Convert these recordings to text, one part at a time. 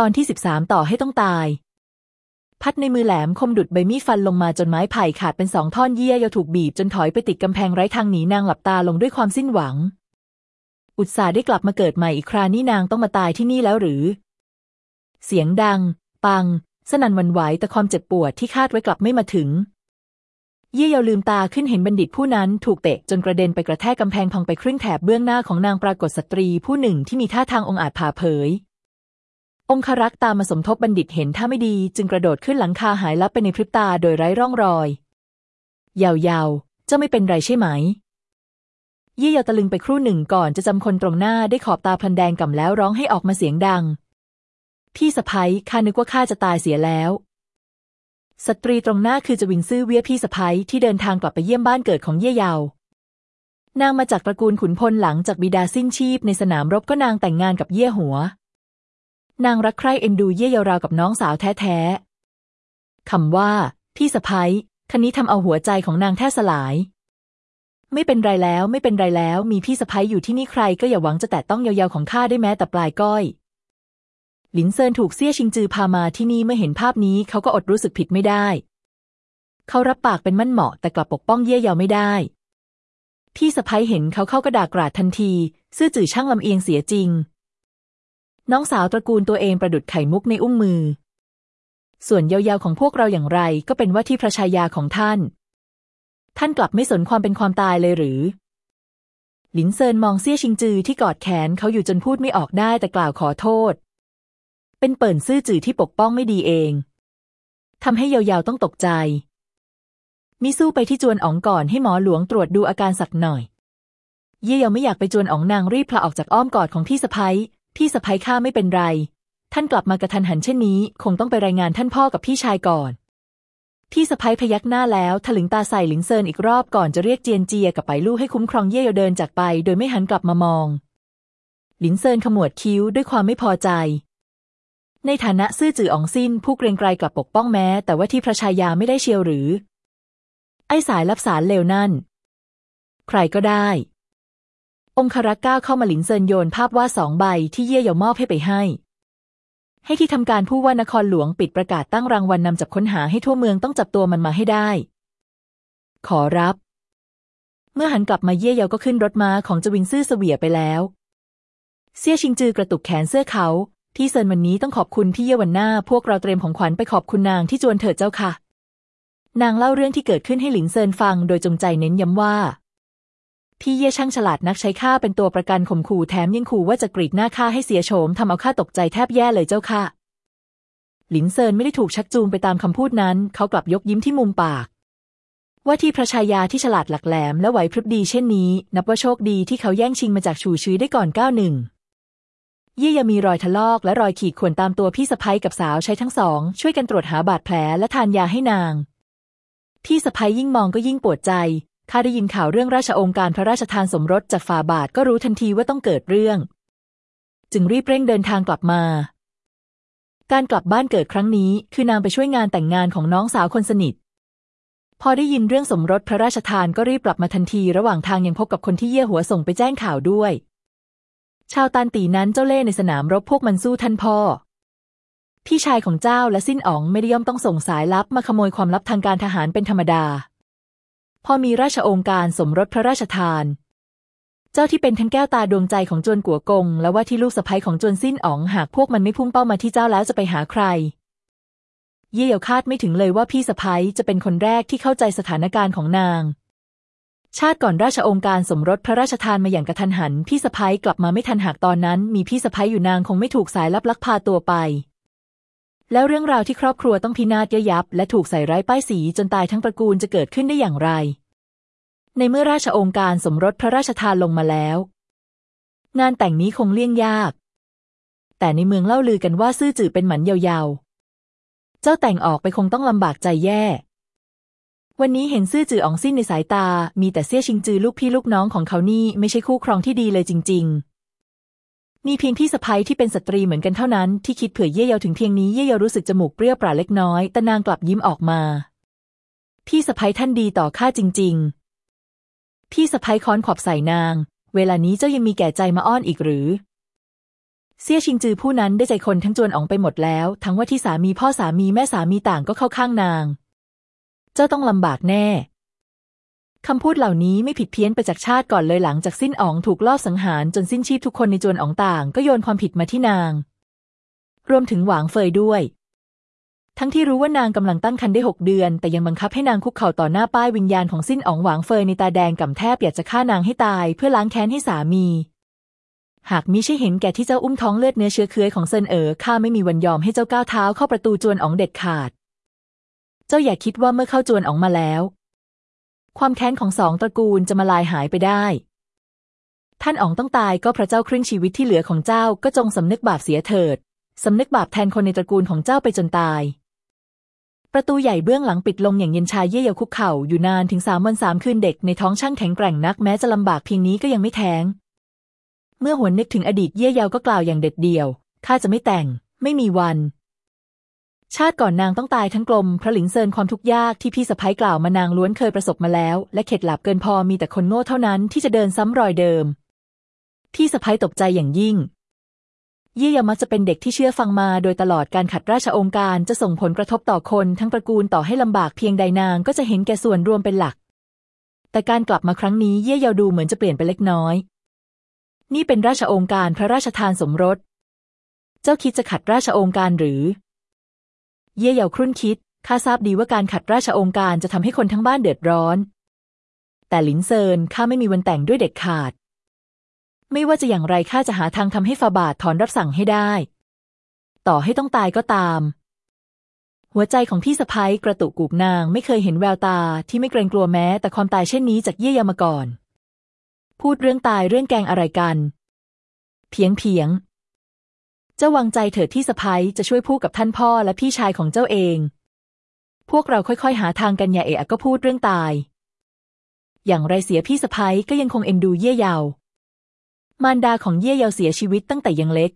ตอนที่สิบสามต่อให้ต้องตาย พัดในมือแหลมคมดุดใบมีดฟันลงมาจนไม้ไผ่ขาดเป็นสองท่อนเยี่ยยาถูกบีบจนถอยไปติดกำแพงไร้ทางหนีนางหลับตาลงด้วยความสิ้นหวัง อุตส่าห์ได้กลับมาเกิดใหม่อีกครานี้นางต้องมาตายที่นี่แล้วหรือ เสียงดัง ปัง สนั่นวันไหวแต่ความเจ็บปวดที่คาดไว้กลับไม่มาถึง เยี่ยยาลืมตาขึ้นเห็นบัณฑิตผู้นั้นถูกเตะจนกระเด็นไปกระแทกกำแพงพังไปครึ่งแถบเบื้องหน้าของนางปรากฏสตรีผู้หนึ่งที่มีท่าทางองอาจผ่าเผย องครักษ์ตามมาสมทบบัณฑิตเห็นท่าไม่ดี จึงกระโดดขึ้นหลังคาหายลับไปในพริบตาโดยไร้ร่องรอยยาวๆ เจ้าไม่เป็นไรใช่ไหมเยี่ยยาตะลึงไปครู่หนึ่งก่อนจะจำคนตรงหน้าได้ขอบตาพลันแดงก่ำแล้วร้องให้ออกมาเสียงดัง พี่สะพ้ยข้านึกว่าข้าจะตายเสียแล้ว สตรีตรงหน้าคือจวิงซื่อเวียพี่สะพ้ยที่เดินทางกลับไปเยี่ยมบ้านเกิดของเยี่ยยาวนางมาจากตระกูลขุนพลหลังจากบิดาสิ้นชีพในสนามรบก็นางแต่งงานกับเยี่ยหัว นางรักใคร่เอ็นดูเยี่ยยาราวกับน้องสาวแท้ๆคำว่า พี่สะพ้ยคันนี้ทำเอาหัวใจของนางแทบสลาย ไม่เป็นไรแล้วไม่เป็นไรแล้ว มีพี่สะพ้ยอยู่ที่นี่ใคร ก็อย่าหวังจะแตะต้องยาวๆของข้าได้แม้แต่ปลายก้อยหลินเซินถูกเซี่ยชิงจือพามาที่นี่เมื่อเห็นภาพนี้เขาก็อดรู้สึกผิดไม่ได้ เขารับปากเป็นมั่นเหมาะแต่กลับปกป้องเย่เยาไม่ได้ พี่สะพ้ยเห็นเขาเข้ากระดากราดทันที ซื่อจื่อช่างลำเอียงเสียจริง น้องสาวตระกูลตัวเองประดุจไข่มุกในอุ้งมือ ส่วนเยาเยาของพวกเราอย่างไรก็เป็นว่าที่พระชายาของท่าน ท่านกลับไม่สนความเป็นความตายเลยหรือ หลินเซินมองเซี่ยชิงจือที่กอดแขนเขาอยู่จนพูดไม่ออกได้แต่กล่าวขอโทษ เป็นเปิ่นซื่อจือที่ปกป้องไม่ดีเองทำให้เยาเยาต้องตกใจ มิสู้ไปที่จวนอ๋องก่อนให้หมอหลวงตรวจดูอาการสักหน่อย เย่เยาไม่อยากไปจวนอ๋องนางรีบผละออกจากอ้อมกอดของพี่สะใภ้ พี่สะใภ้ข้าไม่เป็นไร ท่านกลับมากระทันหันเช่นนี้ คงต้องไปรายงานท่านพ่อกับพี่ชายก่อน พี่สะใภ้พยักหน้าแล้วถลึงตาใส่หลินเซินอีกรอบก่อนจะเรียกเจียนเจียกับไปลู่ให้คุ้มครองเย่เยาเดินจากไป โดยไม่หันกลับมามอง หลินเซินขมวดคิ้วด้วยความไม่พอใจ ในฐานะซื่อจื่ออ๋องซินผู้เกรงไกรกลับปกป้องแม้ แต่ว่าที่พระชายาไม่ได้เชียวหรือ ไอ้สายรับสารเลวนั่น ใครก็ได้ องครักษ์ก้าวเข้ามาหลินเซินโยนภาพวาดสองใบที่เย่เยามอบให้ไปให้ ให้ที่ทำการผู้ว่านครหลวงปิดประกาศตั้งรางวัลนนำจับค้นหาให้ทั่วเมืองต้องจับตัวมันมาให้ได้ ขอรับ เมื่อหันกลับมาเย่เยาก็ขึ้นรถม้าของจวิงซื่อเสวียไปแล้วเซี่ยชิงจือกระตุกแขนเสื้อเขา ที่เซินวันนี้ต้องขอบคุณพี่เย่วันหน้า พวกเราเตรียมของขวัญไปขอบคุณนางที่จวนเถิดเจ้าค่ะ นางเล่าเรื่องที่เกิดขึ้นให้หลินเซินฟัง โดยจงใจเน้นย้ำว่า พี่เย่ช่างฉลาดนักใช้ข้าเป็นตัวประกันข่มขู่แถมยังขู่ว่าจะกรีดหน้าข้าให้เสียโฉมทำเอาข้าตกใจแทบแย่เลยเจ้าค่ะ หลินเซินไม่ได้ถูกชักจูงไปตามคำพูดนั้น เขากลับยกยิ้มที่มุมปาก ว่าที่พระชายาที่ฉลาดหลักแหลมและไหวพริบดีเช่นนี้ นับว่าโชคดีที่เขาแย่งชิงมาจากฉูชื้อได้ก่อนก้าวหนึ่งเยี่ยยังมีรอยทะลอกและรอยขีดข่วนตามตัวพี่สะพ้ยกับสาวใช้ทั้งสอง ช่วยกันตรวจหาบาดแผลและทานยาให้นาง พี่สะพ้ยยิ่งมองก็ยิ่งปวดใจ ข้าได้ยินข่าวเรื่องราชองค์การพระราชทานสมรสจากฝ่าบาทก็รู้ทันทีว่าต้องเกิดเรื่อง จึงรีบเร่งเดินทางกลับมา การกลับบ้านเกิดครั้งนี้ คือนางไปช่วยงานแต่งงานของน้องสาวคนสนิท พอได้ยินเรื่องสมรสพระราชทานก็รีบกลับมาทันที ระหว่างทางยังพบกับคนที่เยี่ยหัวส่งไปแจ้งข่าวด้วย ชาวตานตีนั้นเจ้าเล่ในสนามรบพวกมันสู้ท่านพ่อพี่ชายของเจ้าและสิ้นอ๋องไม่ได้ย่อมต้องส่งสายลับมาขโมยความลับทางการทหารเป็นธรรมดา พอมีราชองค์การสมรสพระราชทาน เจ้าที่เป็นทั้งแก้วตาดวงใจของจวนกัวกง และว่าที่ลูกสะใภ้ของจวนสิ้นอ๋องหากพวกมันไม่พุ่งเป้ามาที่เจ้าแล้วจะไปหาใคร เยี่ยาคาดไม่ถึงเลยว่าพี่สะใภ้จะเป็นคนแรกที่เข้าใจสถานการณ์ของนาง ชาติก่อนราชองค์การสมรสพระราชทานมาอย่างกระทันหัน พี่สะใภ้กลับมาไม่ทันหากตอนนั้น มีพี่สะใภ้อยู่นางคงไม่ถูกสายลับลักพาตัวไป แล้วเรื่องราวที่ครอบครัวต้องพินาศยยับ และถูกใส่ร้ายป้ายสีจนตายทั้งตระกูลจะเกิดขึ้นได้อย่างไร ในเมื่อราชองค์การสมรสพระราชทานลงมาแล้ว งานแต่งนี้คงเลี่ยงยาก แต่ในเมืองเล่าลือกันว่าซื่อจื่อเป็นหมันยาวๆ เจ้าแต่งออกไปคงต้องลำบากใจแย่ วันนี้เห็นซื่อจื่ออองสิ้นในสายตา มีแต่เสี้ยชิงจือลูกพี่ลูกน้องของเขานี่ไม่ใช่คู่ครองที่ดีเลยจริง ๆ มีเพียงพี่สะพ้ยที่เป็นสตรีเหมือนกันเท่านั้นที่คิดเผื่อเย่เยาถึงเพียงนี้เย่เยารู้สึกจมูกเปรี้ยวปราเล็กน้อยแต่นางกลับยิ้มออกมา พี่สะพ้ยท่านดีต่อข้าจริง ๆ พี่สะพ้ยค้อนขอบใส่นาง เวลานี้เจ้ายังมีแก่ใจมาอ้อนอีกหรือเซี่ยชิงจือผู้นั้นได้ใจคนทั้งจวนอองไปหมดแล้ว ทั้งว่าที่สามีพ่อสามีแม่สามีต่างก็เข้าข้างนาง เจ้าต้องลำบากแน่ คำพูดเหล่านี้ไม่ผิดเพี้ยนไปจากชาติก่อนเลยหลังจากสิ้นอ๋องถูกลอบสังหารจนสิ้นชีพทุกคนในจวนอ๋องต่าง ก็โยนความผิดมาที่นาง รวมถึงหวางเฟยด้วย ทั้งที่รู้ว่านางกำลังตั้งครรภ์ได้หกเดือน แต่ยังบังคับให้นางคุกเข่าต่อหน้าป้ายวิญญาณของสิ้นอ๋องหวางเฟยในตาแดงก่ำแทบอยากจะฆ่านางให้ตายเพื่อล้างแค้นให้สามี หากมิใช่เห็นแก่ที่เจ้าอุ้มท้องเลือดเนื้อเชื้อเคื้อของเซินเอ๋อข้าไม่มีวันยอมให้เจ้าก้าวเท้าเข้าประตูจวนอ๋องเด็ดขาด เจ้าอย่าคิดว่าเมื่อเข้าจวนอ๋องมาแล้ว ความแค้นของสองตระกูลจะมาลายหายไปได้ ท่านอ๋องต้องตายก็พระเจ้าครึ่งชีวิตที่เหลือของเจ้าก็จงสำนึกบาปเสียเถิดสำนึกบาปแทนคนในตระกูลของเจ้าไปจนตาย ประตูใหญ่เบื้องหลังปิดลงอย่างเย็นชายเย่เยาคุกเข่าอยู่นานถึงสามวันสามคืนเด็กในท้องช่างแข็งแกร่งนักแม้จะลำบากเพียงนี้ก็ยังไม่แท้ง เมื่อหวนนึกถึงอดีตเย่เยาก็กล่าวอย่างเด็ดเดี่ยวข้าจะไม่แต่ง ไม่มีวัน ชาติก่อนนางต้องตายทั้งกลมพระหลิงเซินความทุกข์ยากที่พี่สะพ้ยกล่าวมานางล้วนเคยประสบมาแล้ว และเข็ดหลับเกินพอมีแต่คนโง่เท่านั้นที่จะเดินซ้ำรอยเดิม พี่สะพ้ยตกใจอย่างยิ่งเยี่ยมักจะเป็นเด็กที่เชื่อฟังมาโดยตลอดการขัดราชองค์การจะส่งผลกระทบต่อคนทั้งตระกูลต่อให้ลำบากเพียงใดนางก็จะเห็นแก่ส่วนรวมเป็นหลัก แต่การกลับมาครั้งนี้เยี่ยยาดูเหมือนจะเปลี่ยนไปเล็กน้อย นี่เป็นราชองค์การพระราชทานสมรส เจ้าคิดจะขัดราชองค์การหรือ เย่เยาครุ่นคิด ข้าทราบดีว่าการขัดราชองค์การจะทำให้คนทั้งบ้านเดือดร้อน แต่หลินเซินข้าไม่มีวันแต่งด้วยเด็ดขาด ไม่ว่าจะอย่างไรข้าจะหาทางทำให้ฟาบาทถอนรับสั่งให้ได้ ต่อให้ต้องตายก็ตาม หัวใจของพี่สะพ้ยกระตุกกูกนางไม่เคยเห็นแววตาที่ไม่เกรงกลัวแม้ แต่ความตายเช่นนี้จากเย่เยามาก่อน พูดเรื่องตายเรื่องแกงอะไรกัน เพียงเพียง เจ้าวางใจเถิดที่สะพ้ยจะช่วยพูดกับท่านพ่อและพี่ชายของเจ้าเอง พวกเราค่อยๆ หาทางกันอย่าเอะก็พูดเรื่องตาย อย่างไรเสียพี่สะพ้ยก็ยังคงเอ็นดูเย่เยาว มารดาของเย่เยาวเสียชีวิตตั้งแต่ยังเล็ก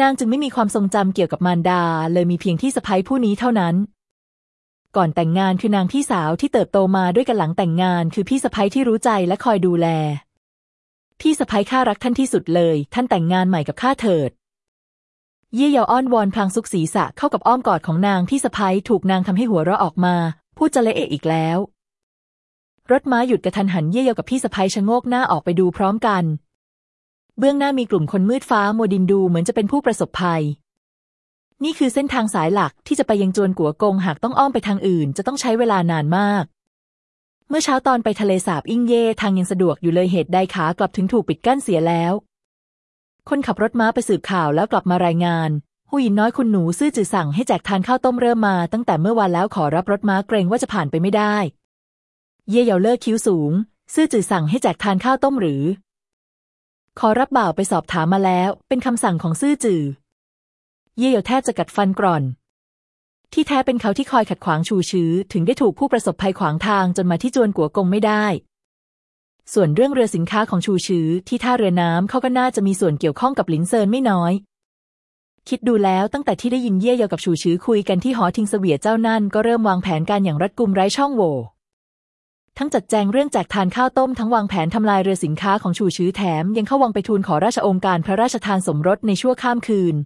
นางจึงไม่มีความทรงจำเกี่ยวกับมารดาเลยมีเพียงที่สะพ้ยผู้นี้เท่านั้น ก่อนแต่งงานคือนางพี่สาวที่เติบโตมาด้วยกันหลังแต่งงานคือพี่สะพ้ยที่รู้ใจและคอยดูแลพี่สะพ้ยข้ารักท่านที่สุดเลย ท่านแต่งงานใหม่กับข้าเถิด เยี่ยเยาอ้อนวอนพลางซุกศีรษะเข้ากับอ้อมกอดของนางที่สะพ้ยถูกนางทำให้หัวเราะออกมา พูดจะเละเอะอีกแล้ว รถม้าหยุดกระทันหันเยี่ยเยากับพี่สะพ้ยชะโงกหน้าออกไปดูพร้อมกัน เบื้องหน้ามีกลุ่มคนมืดฟ้าโมดินดูเหมือนจะเป็นผู้ประสบภัย นี่คือเส้นทางสายหลักที่จะไปยังจวนกัวกงหากต้องอ้อมไปทางอื่น จะต้องใช้เวลานานมาก เมื่อเช้าตอนไปทะเลสาบอิงเย่ทางยังสะดวกอยู่เลยเหตุใดขากลับถึงถูกปิดกั้นเสียแล้ว คนขับรถม้าไปสืบข่าวแล้วกลับมารายงานหูยินน้อยคุณหนูซื่อจือสั่งให้แจกทานข้าวต้มเริ่มมาตั้งแต่เมื่อวานแล้วขอรับรถม้าเกรงว่าจะผ่านไปไม่ได้ เย่เยาเลิกคิ้วสูง ซื่อจือสั่งให้แจกทานข้าวต้มหรือ ขอรับบ่าวไปสอบถามมาแล้ว เป็นคำสั่งของซื่อจือ เย่เยาแทบจะกัดฟันกร่อน ที่แท้เป็นเขาที่คอยขัดขวางชูชื้อ ถึงได้ถูกผู้ประสบภัยขวางทางจนมาที่จวนกัวกงไม่ได้ ส่วนเรื่องเรือสินค้าของชูชื้อที่ท่าเรือน้ำเขาก็น่าจะมีส่วนเกี่ยวข้องกับหลินเซินไม่น้อย คิดดูแล้วตั้งแต่ที่ได้ยินเย่เยากับชูชื้อคุยกันที่หอทิงเสวียเจ้านั่นก็เริ่มวางแผนการอย่างรัดกุมไร้ช่องโหว่ทั้งจัดแจงเรื่องแจกทานข้าวต้มทั้งวางแผนทำลายเรือสินค้าของชูชื้อแถม ยังเข้าวังไปทูลขอราชองค์การพระราชทานสมรสในชั่วข้ามคืน